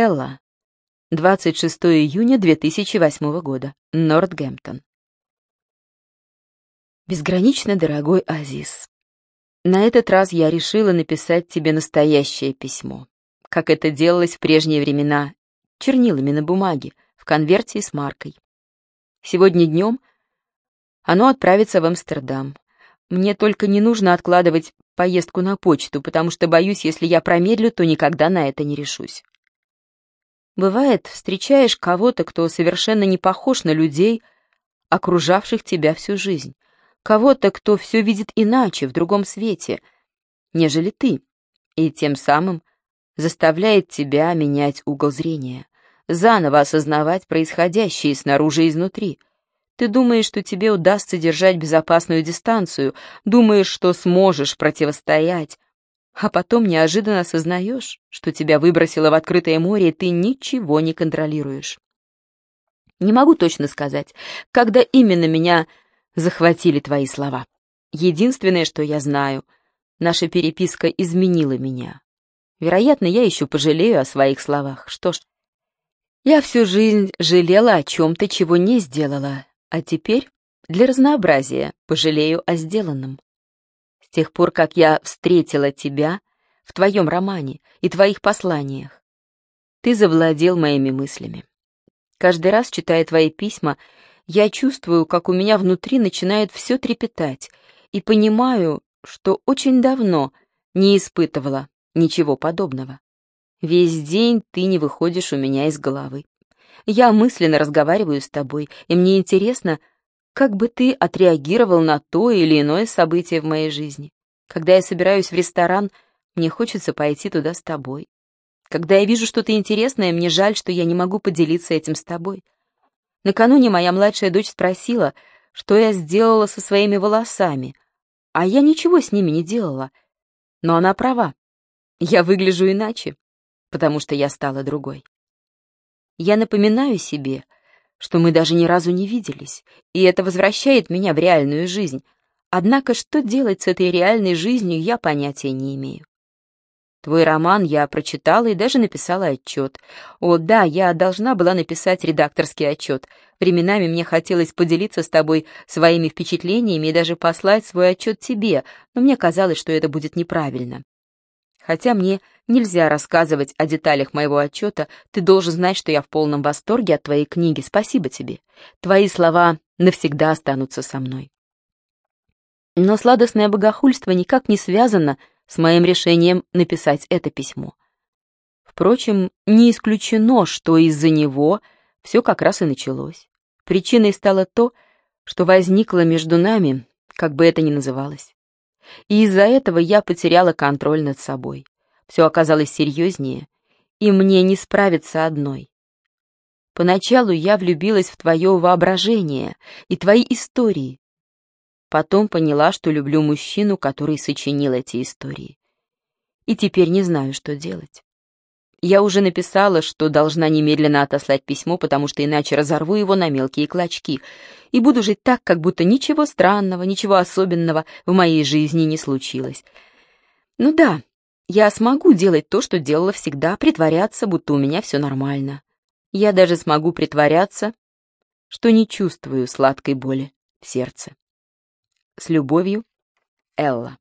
Элла. 26 июня 2008 года. Нортгемптон. Безгранично дорогой Азиз, на этот раз я решила написать тебе настоящее письмо, как это делалось в прежние времена, чернилами на бумаге, в конверте с маркой. Сегодня днем оно отправится в Амстердам. Мне только не нужно откладывать поездку на почту, потому что боюсь, если я промедлю, то никогда на это не решусь. Бывает, встречаешь кого-то, кто совершенно не похож на людей, окружавших тебя всю жизнь, кого-то, кто все видит иначе, в другом свете, нежели ты, и тем самым заставляет тебя менять угол зрения, заново осознавать происходящее снаружи и изнутри. Ты думаешь, что тебе удастся держать безопасную дистанцию, думаешь, что сможешь противостоять, а потом неожиданно осознаешь, что тебя выбросило в открытое море, и ты ничего не контролируешь. Не могу точно сказать, когда именно меня захватили твои слова. Единственное, что я знаю, наша переписка изменила меня. Вероятно, я еще пожалею о своих словах. Что ж, я всю жизнь жалела о чем-то, чего не сделала, а теперь, для разнообразия, пожалею о сделанном. С тех пор, как я встретила тебя в твоем романе и твоих посланиях, ты завладел моими мыслями. Каждый раз, читая твои письма, я чувствую, как у меня внутри начинает все трепетать, и понимаю, что очень давно не испытывала ничего подобного. Весь день ты не выходишь у меня из головы. Я мысленно разговариваю с тобой, и мне интересно, как бы ты отреагировал на то или иное событие в моей жизни. Когда я собираюсь в ресторан, мне хочется пойти туда с тобой. Когда я вижу что-то интересное, мне жаль, что я не могу поделиться этим с тобой. Накануне моя младшая дочь спросила, что я сделала со своими волосами, а я ничего с ними не делала. Но она права. Я выгляжу иначе, потому что я стала другой. Я напоминаю себе — что мы даже ни разу не виделись, и это возвращает меня в реальную жизнь. Однако что делать с этой реальной жизнью, я понятия не имею. Твой роман я прочитала и даже написала отчет. О, да, я должна была написать редакторский отчет. Временами мне хотелось поделиться с тобой своими впечатлениями и даже послать свой отчет тебе, но мне казалось, что это будет неправильно. Хотя мне нельзя рассказывать о деталях моего отчета, ты должен знать, что я в полном восторге от твоей книги. Спасибо тебе. Твои слова навсегда останутся со мной. Но сладостное богохульство никак не связано с моим решением написать это письмо. Впрочем, не исключено, что из-за него все как раз и началось. Причиной стало то, что возникло между нами, как бы это ни называлось и из-за этого я потеряла контроль над собой. Все оказалось серьезнее, и мне не справиться одной. Поначалу я влюбилась в твое воображение и твои истории. Потом поняла, что люблю мужчину, который сочинил эти истории. И теперь не знаю, что делать. Я уже написала, что должна немедленно отослать письмо, потому что иначе разорву его на мелкие клочки и буду жить так, как будто ничего странного, ничего особенного в моей жизни не случилось. Ну да, я смогу делать то, что делала всегда, притворяться, будто у меня все нормально. Я даже смогу притворяться, что не чувствую сладкой боли в сердце. С любовью, Элла.